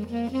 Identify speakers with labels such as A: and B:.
A: Mm-hmm.